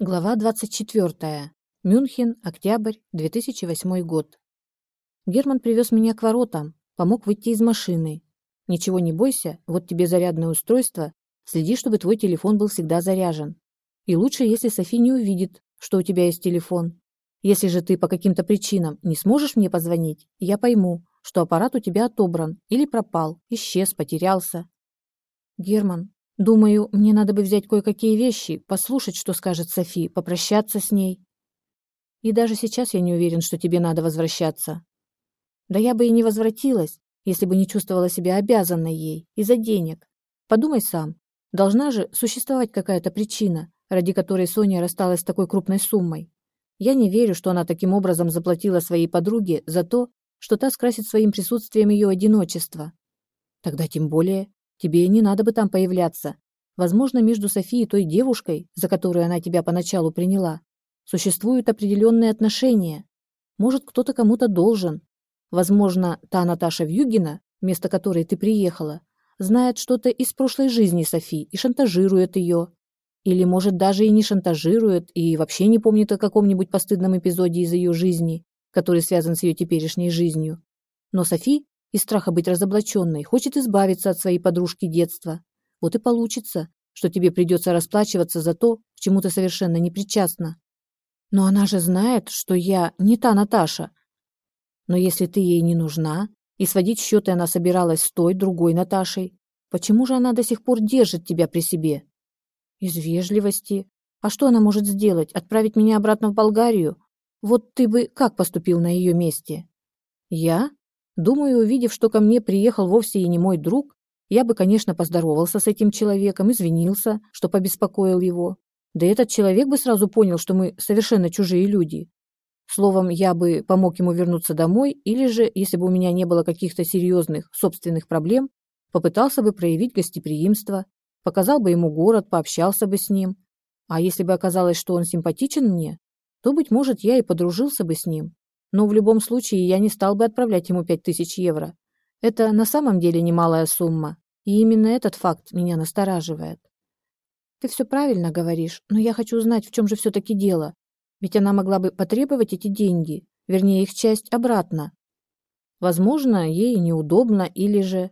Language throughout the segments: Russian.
Глава 24. Мюнхен, октябрь, 2008 год. Герман привез меня к воротам, помог выйти из машины. Ничего не бойся, вот тебе зарядное устройство, следи, чтобы твой телефон был всегда заряжен. И лучше, если Софи не увидит, что у тебя есть телефон. Если же ты по каким-то причинам не сможешь мне позвонить, я пойму, что аппарат у тебя отобран или пропал, исчез, потерялся. Герман, Думаю, мне надо бы взять кое-какие вещи, послушать, что скажет Софи, попрощаться с ней. И даже сейчас я не уверен, что тебе надо возвращаться. Да я бы и не возвратилась, если бы не чувствовала себя обязанной ей из-за денег. Подумай сам, должна же существовать какая-то причина, ради которой Соня рассталась с такой крупной суммой. Я не верю, что она таким образом заплатила своей подруге за то, что та скрасит своим присутствием ее одиночество. Тогда тем более Тебе не надо бы там появляться. Возможно, между Софией и той девушкой, за которую она тебя поначалу приняла, существуют определенные отношения. Может, кто-то кому-то должен. Возможно, та Наташа Вьюгина, вместо которой ты приехала, знает что-то из прошлой жизни Софи и шантажирует ее. Или, может, даже и не шантажирует, и вообще не помнит о каком-нибудь постыдном эпизоде из ее жизни, который связан с ее теперешней жизнью. Но Софи из страха быть разоблаченной, хочет избавиться от своей подружки детства. Вот и получится, что тебе придется расплачиваться за то, к чему ты совершенно не причастна. Но она же знает, что я не та Наташа. Но если ты ей не нужна, и сводить счеты она собиралась с той, другой Наташей, почему же она до сих пор держит тебя при себе? Из вежливости. А что она может сделать? Отправить меня обратно в Болгарию? Вот ты бы как поступил на ее месте? Я? Думаю, увидев, что ко мне приехал вовсе и не мой друг, я бы, конечно, поздоровался с этим человеком, извинился, что побеспокоил его. Да этот человек бы сразу понял, что мы совершенно чужие люди. Словом, я бы помог ему вернуться домой, или же, если бы у меня не было каких-то серьезных собственных проблем, попытался бы проявить гостеприимство, показал бы ему город, пообщался бы с ним. А если бы оказалось, что он симпатичен мне, то, быть может, я и подружился бы с ним. Но в любом случае я не стал бы отправлять ему пять тысяч евро. Это на самом деле немалая сумма, и именно этот факт меня настораживает. Ты все правильно говоришь, но я хочу узнать, в чем же все-таки дело. Ведь она могла бы потребовать эти деньги, вернее, их часть обратно. Возможно, ей неудобно, или же...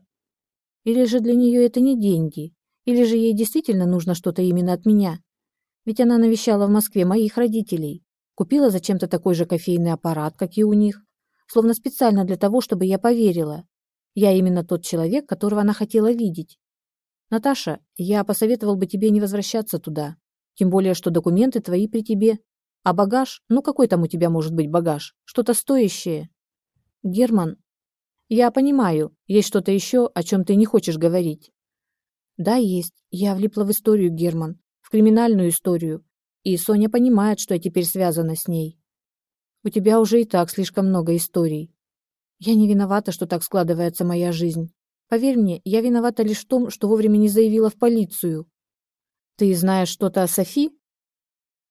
Или же для нее это не деньги, или же ей действительно нужно что-то именно от меня. Ведь она навещала в Москве моих родителей. Купила зачем-то такой же кофейный аппарат, как и у них, словно специально для того, чтобы я поверила. Я именно тот человек, которого она хотела видеть. Наташа, я посоветовал бы тебе не возвращаться туда. Тем более, что документы твои при тебе. А багаж? Ну какой там у тебя может быть багаж? Что-то стоящее. Герман, я понимаю, есть что-то еще, о чем ты не хочешь говорить. Да, есть. Я влипла в историю, Герман. В криминальную историю. И Соня понимает, что я теперь связана с ней. У тебя уже и так слишком много историй. Я не виновата, что так складывается моя жизнь. Поверь мне, я виновата лишь в том, что вовремя не заявила в полицию. Ты знаешь что-то о Софи?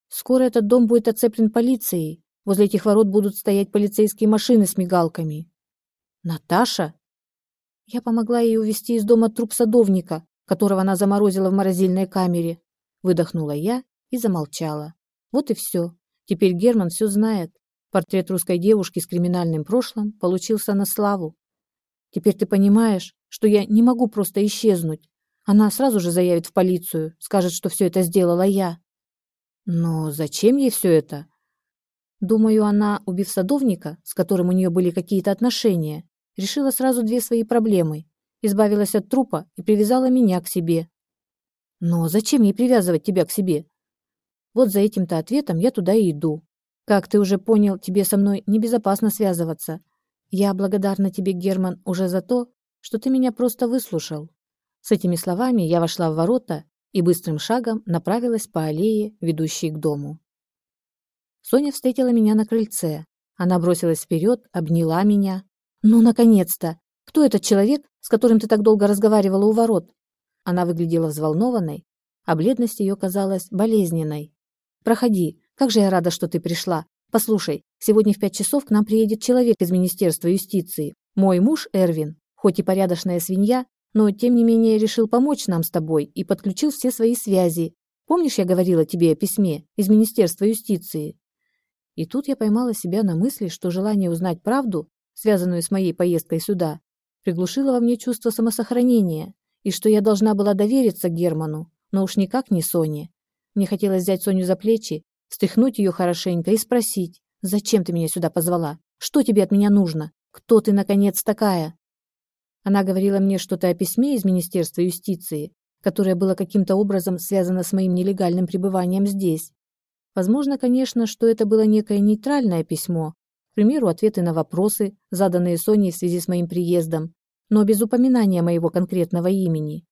Скоро этот дом будет оцеплен полицией. Возле этих ворот будут стоять полицейские машины с мигалками. Наташа? Я помогла ей увезти из дома труп садовника, которого она заморозила в морозильной камере. Выдохнула я и замолчала. Вот и все. Теперь Герман все знает. Портрет русской девушки с криминальным прошлым получился на славу. Теперь ты понимаешь, что я не могу просто исчезнуть. Она сразу же заявит в полицию, скажет, что все это сделала я. Но зачем ей все это? Думаю, она, убив садовника, с которым у нее были какие-то отношения, решила сразу две свои проблемы. Избавилась от трупа и привязала меня к себе. Но зачем ей привязывать тебя к себе? Вот за этим-то ответом я туда и иду. Как ты уже понял, тебе со мной небезопасно связываться. Я благодарна тебе, Герман, уже за то, что ты меня просто выслушал. С этими словами я вошла в ворота и быстрым шагом направилась по аллее, ведущей к дому. Соня встретила меня на крыльце. Она бросилась вперед, обняла меня. «Ну, наконец-то! Кто этот человек, с которым ты так долго разговаривала у ворот?» Она выглядела взволнованной, а бледность ее казалась болезненной. Проходи. Как же я рада, что ты пришла. Послушай, сегодня в пять часов к нам приедет человек из Министерства юстиции. Мой муж Эрвин, хоть и порядочная свинья, но тем не менее решил помочь нам с тобой и подключил все свои связи. Помнишь, я говорила тебе о письме из Министерства юстиции? И тут я поймала себя на мысли, что желание узнать правду, связанную с моей поездкой сюда, приглушило во мне чувство самосохранения, и что я должна была довериться Герману, но уж никак не Соне. Мне хотелось взять Соню за плечи, встряхнуть ее хорошенько и спросить, «Зачем ты меня сюда позвала? Что тебе от меня нужно? Кто ты, наконец, такая?» Она говорила мне что-то о письме из Министерства юстиции, которое было каким-то образом связано с моим нелегальным пребыванием здесь. Возможно, конечно, что это было некое нейтральное письмо, к примеру, ответы на вопросы, заданные Соней в связи с моим приездом, но без упоминания моего конкретного имени.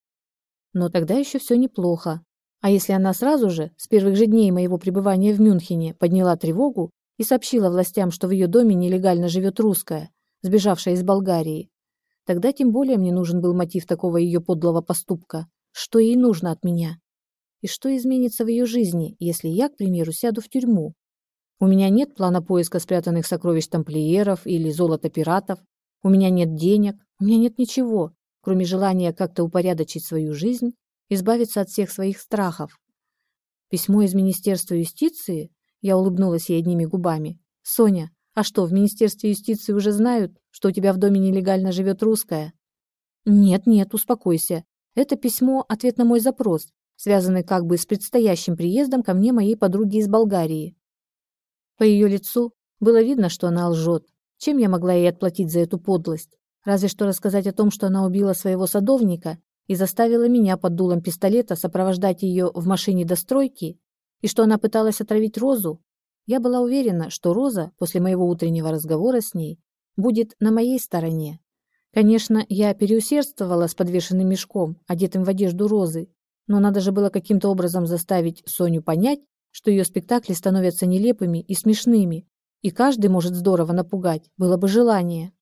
Но тогда еще все неплохо. А если она сразу же, с первых же дней моего пребывания в Мюнхене, подняла тревогу и сообщила властям, что в ее доме нелегально живет русская, сбежавшая из Болгарии, тогда тем более мне нужен был мотив такого ее подлого поступка. Что ей нужно от меня? И что изменится в ее жизни, если я, к примеру, сяду в тюрьму? У меня нет плана поиска спрятанных сокровищ тамплиеров или золота пиратов. У меня нет денег, у меня нет ничего, кроме желания как-то упорядочить свою жизнь, избавиться от всех своих страхов. Письмо из Министерства юстиции? Я улыбнулась ей одними губами. Соня, а что, в Министерстве юстиции уже знают, что у тебя в доме нелегально живет русская? Нет, нет, успокойся. Это письмо – ответ на мой запрос, связанный как бы с предстоящим приездом ко мне моей подруги из Болгарии. По ее лицу было видно, что она лжет. Чем я могла ей отплатить за эту подлость? Разве что рассказать о том, что она убила своего садовника и заставила меня под дулом пистолета сопровождать ее в машине до стройки, и что она пыталась отравить Розу. Я была уверена, что Роза, после моего утреннего разговора с ней, будет на моей стороне. Конечно, я переусердствовала с подвешенным мешком, одетым в одежду Розы, но надо же было каким-то образом заставить Соню понять, что ее спектакли становятся нелепыми и смешными, и каждый может здорово напугать, было бы желание.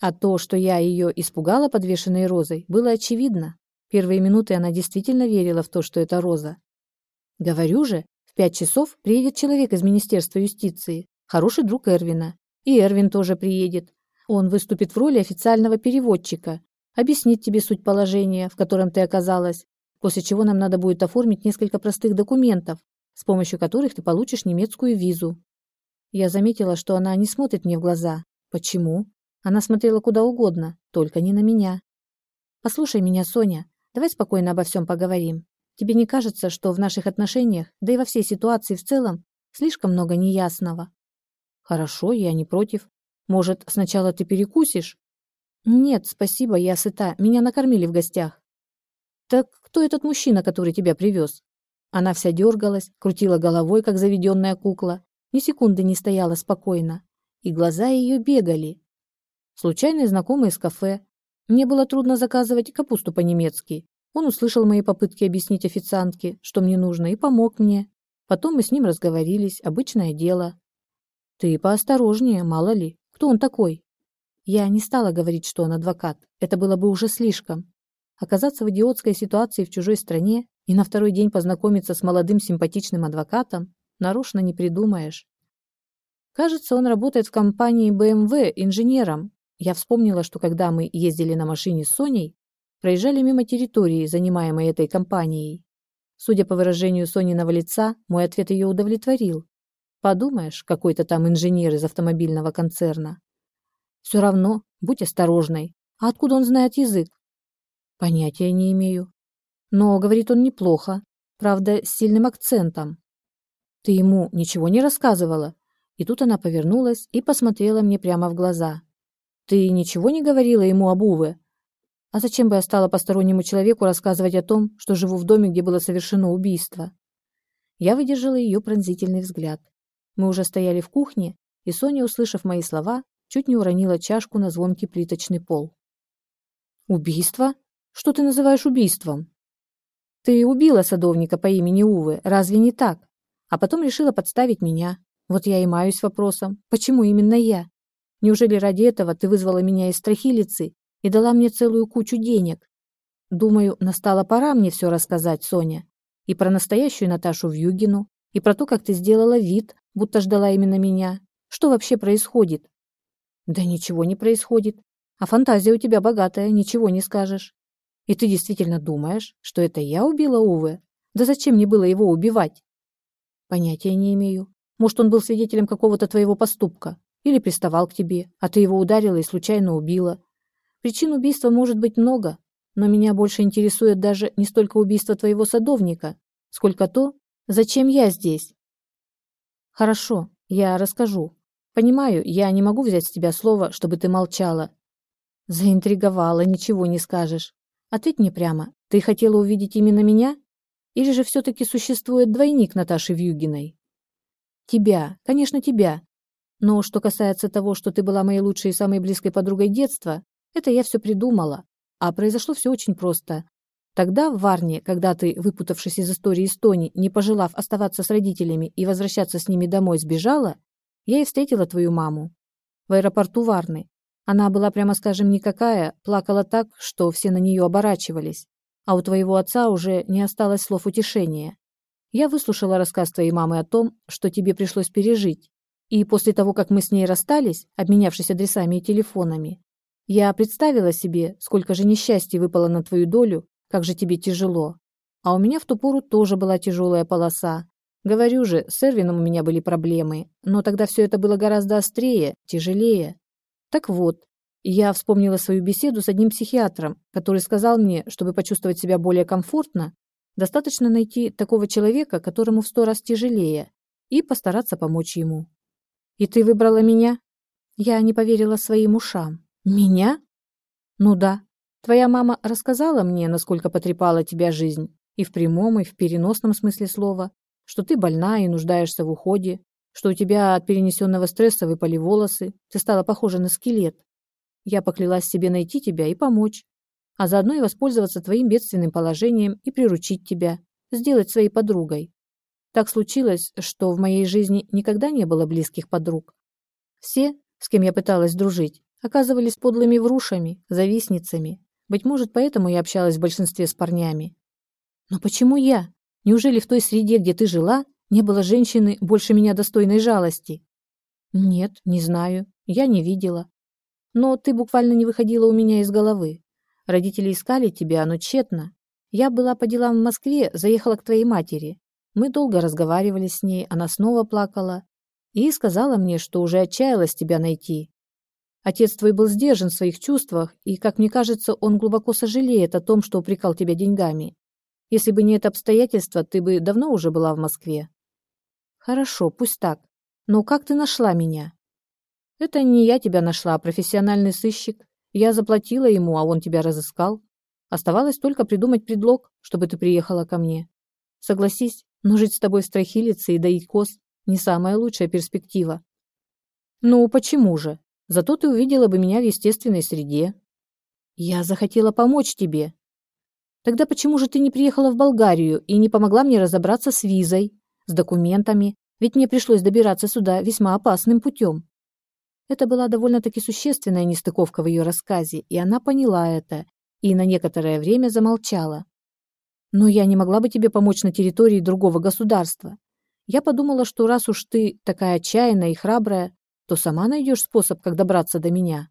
А то, что я ее испугала подвешенной розой, было очевидно. Первые минуты она действительно верила в то, что это роза. Говорю же, в пять часов приедет человек из Министерства юстиции, хороший друг Эрвина. И Эрвин тоже приедет. Он выступит в роли официального переводчика, объяснит тебе суть положения, в котором ты оказалась, после чего нам надо будет оформить несколько простых документов, с помощью которых ты получишь немецкую визу. Я заметила, что она не смотрит мне в глаза. Почему? Она смотрела куда угодно, только не на меня. Послушай меня, Соня, давай спокойно обо всем поговорим. Тебе не кажется, что в наших отношениях, да и во всей ситуации в целом, слишком много неясного? Хорошо, я не против. Может, сначала ты перекусишь? Нет, спасибо, я сыта. Меня накормили в гостях. Так кто этот мужчина, который тебя привез? Она вся дергалась, крутила головой, как заведенная кукла, ни секунды не стояла спокойно, и глаза ее бегали. Случайный знакомый из кафе. Мне было трудно заказывать капусту по-немецки. Он услышал мои попытки объяснить официантке, что мне нужно, и помог мне. Потом мы с ним разговорились, обычное дело. Ты поосторожнее, мало ли, кто он такой? Я не стала говорить, что он адвокат. Это было бы уже слишком. Оказаться в идиотской ситуации в чужой стране и на второй день познакомиться с молодым симпатичным адвокатом нарочно не придумаешь. Кажется, он работает в компании BMW инженером, я вспомнила, что когда мы ездили на машине с Соней, проезжали мимо территории, занимаемой этой компанией. Судя по выражению Сониного лица, мой ответ ее удовлетворил. Подумаешь, какой-то там инженер из автомобильного концерна. Все равно, будь осторожной. А откуда он знает язык? Понятия не имею. Но говорит он неплохо, правда, с сильным акцентом. Ты ему ничего не рассказывала? И тут она повернулась и посмотрела мне прямо в глаза. Ты ничего не говорила ему об Уве? А зачем бы я стала постороннему человеку рассказывать о том, что живу в доме, где было совершено убийство? Я выдержала ее пронзительный взгляд. Мы уже стояли в кухне, и Соня, услышав мои слова, чуть не уронила чашку на звонкий плиточный пол. «Убийство? Что ты называешь убийством?» «Ты убила садовника по имени Увы, разве не так? А потом решила подставить меня. Вот я и маюсь вопросом, почему именно я? Неужели ради этого ты вызвала меня из страхилицы и дала мне целую кучу денег? Думаю, настала пора мне все рассказать, Соня. И про настоящую Наташу Вьюгину, и про то, как ты сделала вид, будто ждала именно меня. Что вообще происходит? Да ничего не происходит. А фантазия у тебя богатая, ничего не скажешь. И ты действительно думаешь, что это я убила Уве? Да зачем мне было его убивать? Понятия не имею. Может, он был свидетелем какого-то твоего поступка. Или приставал к тебе, а ты его ударила и случайно убила. Причин убийства может быть много, но меня больше интересует даже не столько убийство твоего садовника, сколько то, зачем я здесь. Хорошо, я расскажу. Понимаю, я не могу взять с тебя слово, чтобы ты молчала. Заинтриговала, ничего не скажешь. Ответь мне прямо, ты хотела увидеть именно меня? Или же все-таки существует двойник Наташи Вьюгиной? Тебя, конечно, тебя. Но что касается того, что ты была моей лучшей и самой близкой подругой детства, это я все придумала. А произошло все очень просто. Тогда, в Варне, когда ты, выпутавшись из истории Эстонии, не пожелав оставаться с родителями и возвращаться с ними домой, сбежала, я и встретила твою маму. В аэропорту Варны. Она была, прямо скажем, никакая, плакала так, что все на нее оборачивались. А у твоего отца уже не осталось слов утешения. Я выслушала рассказ твоей мамы о том, что тебе пришлось пережить. И после того, как мы с ней расстались, обменявшись адресами и телефонами, я представила себе, сколько же несчастья выпало на твою долю, как же тебе тяжело. А у меня в ту пору тоже была тяжелая полоса. Говорю же, с Эрвином у меня были проблемы, но тогда все это было гораздо острее, тяжелее. Так вот, я вспомнила свою беседу с одним психиатром, который сказал мне, чтобы почувствовать себя более комфортно, достаточно найти такого человека, которому в сто раз тяжелее, и постараться помочь ему. И ты выбрала меня? Я не поверила своим ушам. Меня? Ну да. Твоя мама рассказала мне, насколько потрепала тебя жизнь, и в прямом, и в переносном смысле слова, что ты больна и нуждаешься в уходе, что у тебя от перенесенного стресса выпали волосы, ты стала похожа на скелет. Я поклялась себе найти тебя и помочь, а заодно и воспользоваться твоим бедственным положением и приручить тебя, сделать своей подругой. Так случилось, что в моей жизни никогда не было близких подруг. Все, с кем я пыталась дружить, оказывались подлыми врушами, завистницами. Быть может, поэтому я общалась в большинстве с парнями. Но почему я? Неужели в той среде, где ты жила, не было женщины больше меня достойной жалости? Нет, не знаю. Я не видела. Но ты буквально не выходила у меня из головы. Родители искали тебя, но тщетно. Я была по делам в Москве, заехала к твоей матери. Мы долго разговаривали с ней, она снова плакала и сказала мне, что уже отчаялась тебя найти, Отец твой был сдержан в своих чувствах, и, как мне кажется, он глубоко сожалеет о том, что упрекал тебя деньгами. Если бы не это обстоятельство, ты бы давно уже была в Москве. Хорошо, пусть так. Но как ты нашла меня? Это не я тебя нашла, а профессиональный сыщик. Я заплатила ему, а он тебя разыскал. Оставалось только придумать предлог, чтобы ты приехала ко мне. Согласись, но жить с тобой в страхилице и доить коз не самая лучшая перспектива. Ну, почему же? Зато ты увидела бы меня в естественной среде. Я захотела помочь тебе. Тогда почему же ты не приехала в Болгарию и не помогла мне разобраться с визой, с документами? Ведь мне пришлось добираться сюда весьма опасным путем. Это была довольно-таки существенная нестыковка в ее рассказе, и она поняла это и на некоторое время замолчала. Но я не могла бы тебе помочь на территории другого государства. Я подумала, что раз уж ты такая отчаянная и храбрая, то сама найдешь способ, как добраться до меня.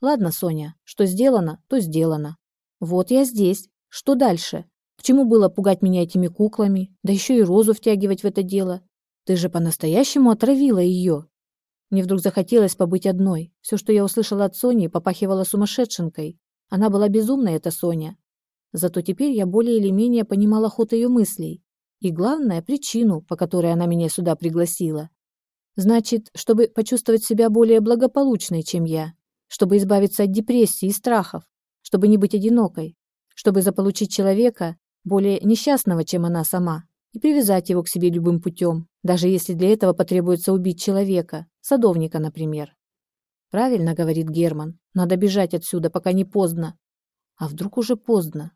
Ладно, Соня, что сделано, то сделано. Вот я здесь. Что дальше? К чему было пугать меня этими куклами, да еще и Розу втягивать в это дело? Ты же по-настоящему отравила ее. Мне вдруг захотелось побыть одной. Все, что я услышала от Сони, попахивало сумасшедшенкой. Она была безумной, эта Соня. Зато теперь я более или менее понимала ход ее мыслей. И главное, причину, по которой она меня сюда пригласила. Значит, чтобы почувствовать себя более благополучной, чем я, чтобы избавиться от депрессии и страхов, чтобы не быть одинокой, чтобы заполучить человека, более несчастного, чем она сама, и привязать его к себе любым путем, даже если для этого потребуется убить человека, садовника, например. Правильно говорит Герман, надо бежать отсюда, пока не поздно. А вдруг уже поздно?